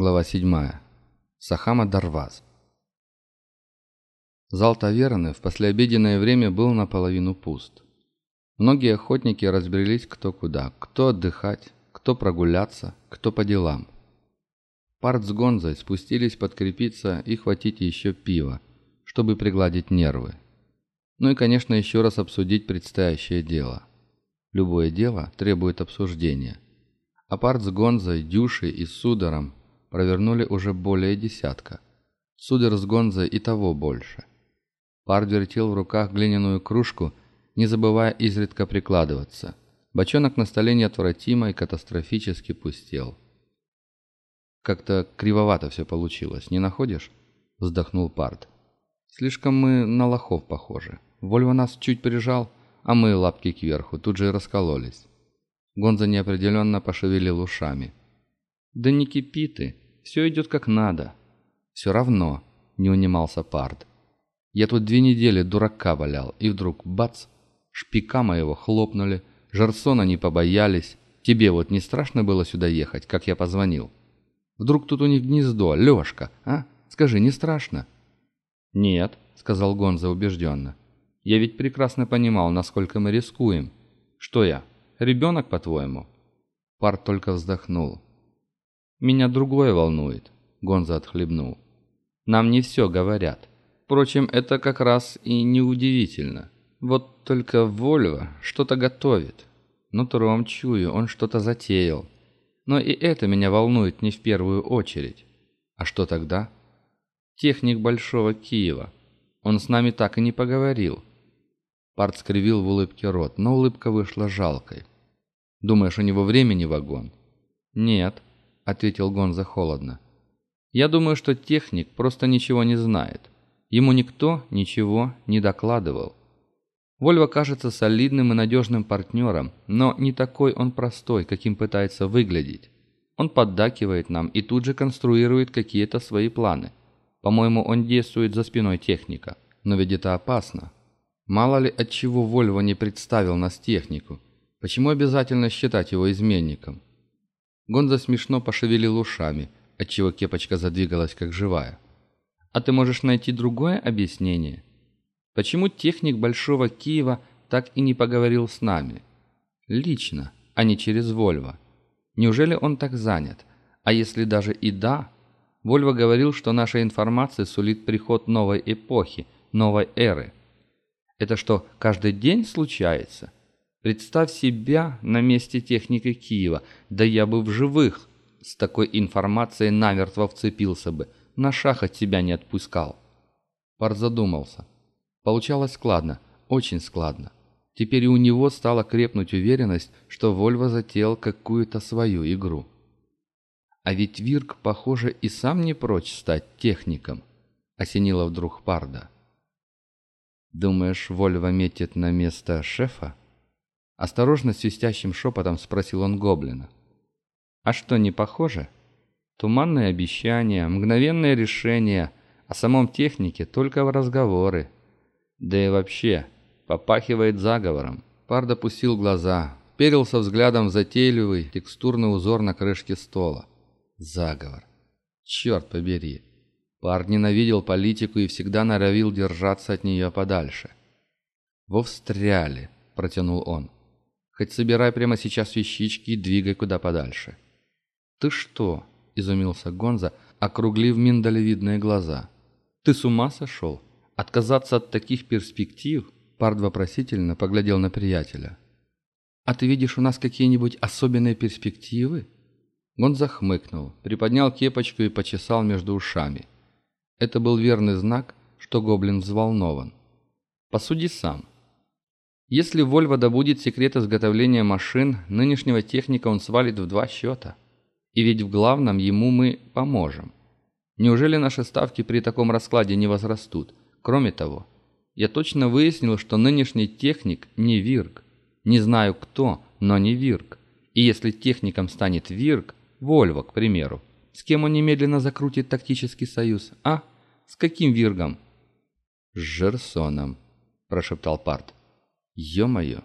Глава 7. Сахама Дарваз. Зал таверны в послеобеденное время был наполовину пуст. Многие охотники разбрелись кто куда, кто отдыхать, кто прогуляться, кто по делам. Парт с Гонзой спустились подкрепиться и хватить еще пива, чтобы пригладить нервы. Ну и, конечно, еще раз обсудить предстоящее дело. Любое дело требует обсуждения. А Парт с Гонзой, Дюшей и Сударом провернули уже более десятка. Сударь с Гонзой и того больше. Пар вертел в руках глиняную кружку, не забывая изредка прикладываться. Бочонок на столе неотвратимо и катастрофически пустел. «Как-то кривовато все получилось, не находишь?» – вздохнул Парт. «Слишком мы на лохов похожи. Вольво нас чуть прижал, а мы лапки кверху, тут же и раскололись». Гонза неопределенно пошевелил ушами. «Да не кипи ты, все идет как надо». «Все равно», — не унимался Пард. «Я тут две недели дурака валял, и вдруг бац, шпика моего хлопнули, Жарсона не побоялись. Тебе вот не страшно было сюда ехать, как я позвонил? Вдруг тут у них гнездо, Лешка, а? Скажи, не страшно?» «Нет», — сказал Гонза убежденно. «Я ведь прекрасно понимал, насколько мы рискуем. Что я, ребенок, по-твоему?» Парт только вздохнул. «Меня другое волнует», — Гонза отхлебнул. «Нам не все говорят. Впрочем, это как раз и неудивительно. Вот только Вольво что-то готовит. Нутром чую, он что-то затеял. Но и это меня волнует не в первую очередь. А что тогда? Техник Большого Киева. Он с нами так и не поговорил». Парт скривил в улыбке рот, но улыбка вышла жалкой. «Думаешь, у него времени вагон?» «Нет», ответил Гонза холодно. «Я думаю, что техник просто ничего не знает. Ему никто ничего не докладывал. Вольво кажется солидным и надежным партнером, но не такой он простой, каким пытается выглядеть. Он поддакивает нам и тут же конструирует какие-то свои планы. По-моему, он действует за спиной техника. Но ведь это опасно. Мало ли от чего Вольво не представил нас технику. Почему обязательно считать его изменником? Гонза смешно пошевелил ушами, отчего кепочка задвигалась как живая. «А ты можешь найти другое объяснение? Почему техник Большого Киева так и не поговорил с нами? Лично, а не через Вольво. Неужели он так занят? А если даже и да, Вольво говорил, что наша информация сулит приход новой эпохи, новой эры. Это что, каждый день случается?» Представь себя на месте техника Киева, да я бы в живых с такой информацией намертво вцепился бы, на шаг от тебя не отпускал. Пар задумался. Получалось складно, очень складно. Теперь и у него стала крепнуть уверенность, что Вольво затеял какую-то свою игру. А ведь Вирк, похоже, и сам не прочь стать техником, осенила вдруг Парда. Думаешь, Вольво метит на место шефа? Осторожно, свистящим шепотом спросил он гоблина. «А что, не похоже?» Туманные обещания, мгновенное решение, о самом технике только в разговоры. Да и вообще, попахивает заговором. Пар допустил глаза, перился взглядом в затейливый текстурный узор на крышке стола. Заговор. Черт побери. Пар ненавидел политику и всегда норовил держаться от нее подальше. «Во встряли», — протянул он. Хоть собирай прямо сейчас вещички и двигай куда подальше». «Ты что?» – изумился Гонза, округлив миндалевидные глаза. «Ты с ума сошел? Отказаться от таких перспектив?» Пард вопросительно поглядел на приятеля. «А ты видишь у нас какие-нибудь особенные перспективы?» Гонза хмыкнул, приподнял кепочку и почесал между ушами. Это был верный знак, что гоблин взволнован. «Посуди сам. Если Вольво добудет секрет изготовления машин, нынешнего техника он свалит в два счета. И ведь в главном ему мы поможем. Неужели наши ставки при таком раскладе не возрастут? Кроме того, я точно выяснил, что нынешний техник не Вирк. Не знаю кто, но не Вирк. И если техником станет Вирк, Вольво, к примеру, с кем он немедленно закрутит тактический союз, а? С каким Виргом? «С Жерсоном», – прошептал Парт. Ё-моё!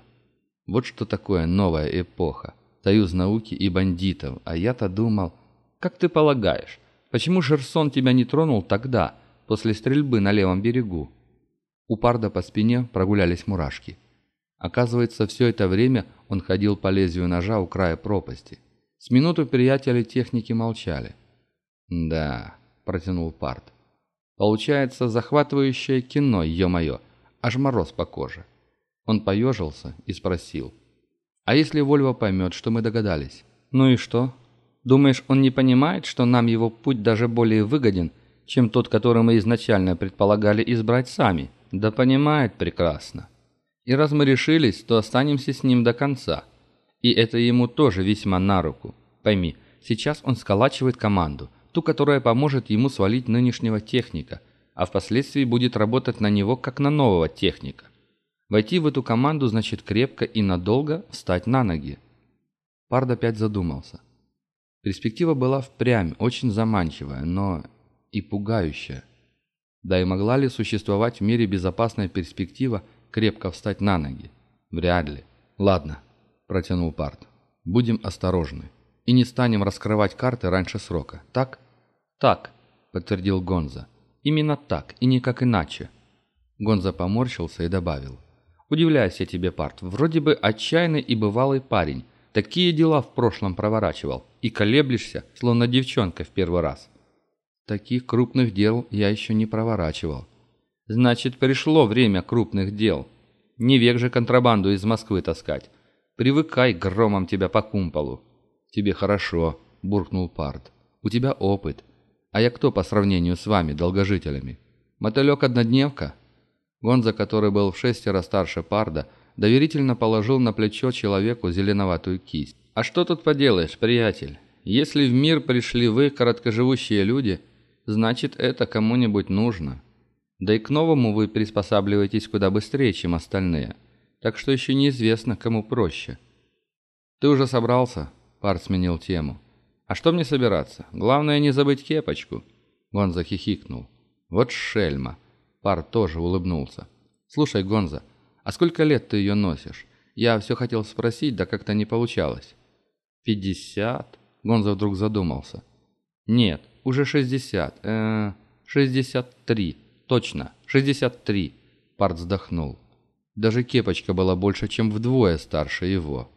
Вот что такое новая эпоха. Союз науки и бандитов. А я-то думал... Как ты полагаешь, Почему Шерсон тебя не тронул тогда, после стрельбы на левом берегу?» У Парда по спине прогулялись мурашки. Оказывается, все это время он ходил по лезвию ножа у края пропасти. С минуту приятели техники молчали. «Да», — протянул Пард. «Получается захватывающее кино, ё-моё, аж мороз по коже». Он поежился и спросил. «А если Вольво поймет, что мы догадались?» «Ну и что? Думаешь, он не понимает, что нам его путь даже более выгоден, чем тот, который мы изначально предполагали избрать сами?» «Да понимает прекрасно. И раз мы решились, то останемся с ним до конца. И это ему тоже весьма на руку. Пойми, сейчас он сколачивает команду, ту, которая поможет ему свалить нынешнего техника, а впоследствии будет работать на него, как на нового техника. Войти в эту команду значит крепко и надолго встать на ноги. Пард опять задумался. Перспектива была впрямь очень заманчивая, но и пугающая. Да и могла ли существовать в мире безопасная перспектива крепко встать на ноги? Вряд ли. Ладно, протянул Парт. Будем осторожны. И не станем раскрывать карты раньше срока, так? Так, подтвердил Гонза. Именно так, и никак иначе. Гонза поморщился и добавил. Удивляюсь я тебе, Парт. Вроде бы отчаянный и бывалый парень. Такие дела в прошлом проворачивал. И колеблешься, словно девчонка в первый раз. Таких крупных дел я еще не проворачивал. Значит, пришло время крупных дел. Не век же контрабанду из Москвы таскать. Привыкай громом тебя по кумполу. Тебе хорошо, буркнул Парт. У тебя опыт. А я кто по сравнению с вами, долгожителями? Мотылек-однодневка? Гонза, который был в шестеро старше Парда, доверительно положил на плечо человеку зеленоватую кисть. «А что тут поделаешь, приятель? Если в мир пришли вы, короткоживущие люди, значит, это кому-нибудь нужно. Да и к новому вы приспосабливаетесь куда быстрее, чем остальные. Так что еще неизвестно, кому проще». «Ты уже собрался?» Пард сменил тему. «А что мне собираться? Главное не забыть кепочку». Гонза хихикнул. «Вот шельма. Пар тоже улыбнулся. «Слушай, Гонза, а сколько лет ты ее носишь? Я все хотел спросить, да как-то не получалось». «Пятьдесят?» Гонза вдруг задумался. «Нет, уже шестьдесят. Э, шестьдесят три. Точно, шестьдесят три». Парт вздохнул. Даже кепочка была больше, чем вдвое старше его.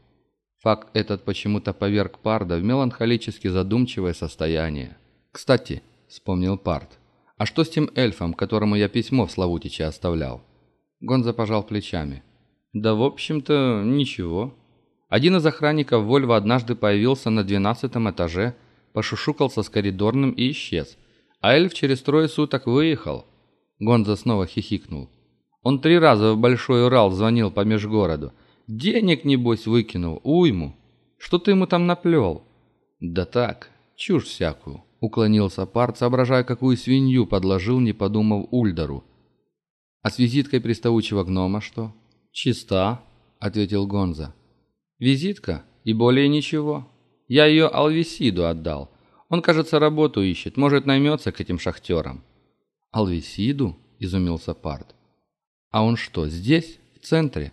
Факт этот почему-то поверг Парда в меланхолически задумчивое состояние. «Кстати», — вспомнил Парт, «А что с тем эльфом, которому я письмо в Славутиче оставлял?» Гонза пожал плечами. «Да, в общем-то, ничего. Один из охранников Вольва однажды появился на двенадцатом этаже, пошушукался с коридорным и исчез. А эльф через трое суток выехал». Гонза снова хихикнул. «Он три раза в Большой Урал звонил по межгороду. Денег, небось, выкинул, уйму. Что ты ему там наплел?» «Да так, чушь всякую. Уклонился Парт, соображая, какую свинью подложил, не подумав Ульдару. «А с визиткой приставучего гнома что?» «Чиста», — ответил Гонза. «Визитка? И более ничего. Я ее Алвисиду отдал. Он, кажется, работу ищет, может, наймется к этим шахтерам». «Алвисиду?» — изумился Парт. «А он что, здесь, в центре?»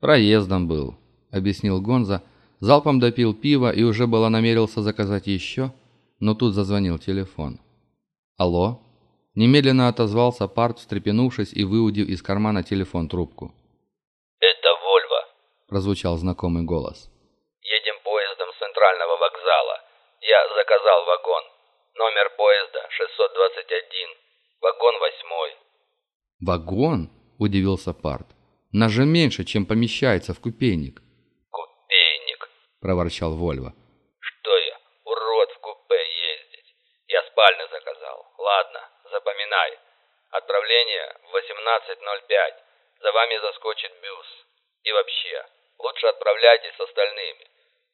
«Проездом был», — объяснил Гонза, залпом допил пиво и уже было намерился заказать еще, — но тут зазвонил телефон. «Алло?» Немедленно отозвался Парт, встрепенувшись и выудив из кармана телефон трубку. «Это Вольво», – прозвучал знакомый голос. «Едем поездом с центрального вокзала. Я заказал вагон. Номер поезда 621. Вагон восьмой». «Вагон?» – удивился Парт. «Нас же меньше, чем помещается в купейник». «Купейник», – проворчал Вольво. спальню заказал. Ладно, запоминай. Отправление в 18.05. За вами заскочит бюс. И вообще, лучше отправляйтесь с остальными.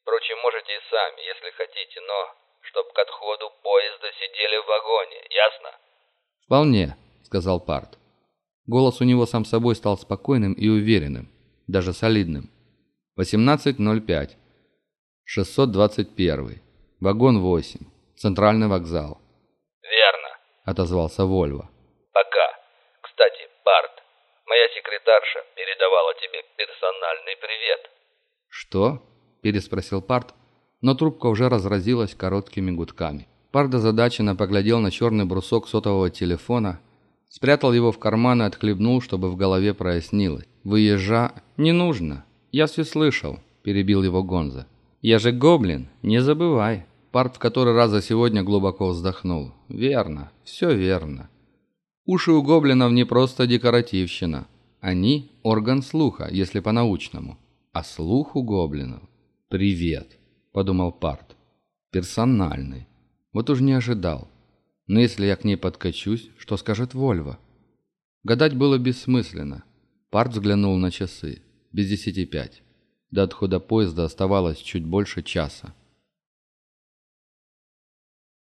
Впрочем, можете и сами, если хотите, но чтоб к отходу поезда сидели в вагоне, ясно? Вполне, сказал Парт. Голос у него сам собой стал спокойным и уверенным, даже солидным. 18.05. 621. Вагон 8. Центральный вокзал. — отозвался Вольво. «Пока. Кстати, Барт, моя секретарша передавала тебе персональный привет». «Что?» – переспросил Парт, но трубка уже разразилась короткими гудками. Пард озадаченно поглядел на черный брусок сотового телефона, спрятал его в карман и отхлебнул, чтобы в голове прояснилось. «Выезжа... Не нужно. Я все слышал», — перебил его Гонза. «Я же гоблин, не забывай». Парт в который раз за сегодня глубоко вздохнул. «Верно, все верно. Уши у гоблинов не просто декоративщина. Они – орган слуха, если по-научному. А слух у гоблинов – привет, подумал Парт. Персональный. Вот уж не ожидал. Но если я к ней подкачусь, что скажет Вольва? Гадать было бессмысленно. Парт взглянул на часы. Без десяти пять. До отхода поезда оставалось чуть больше часа.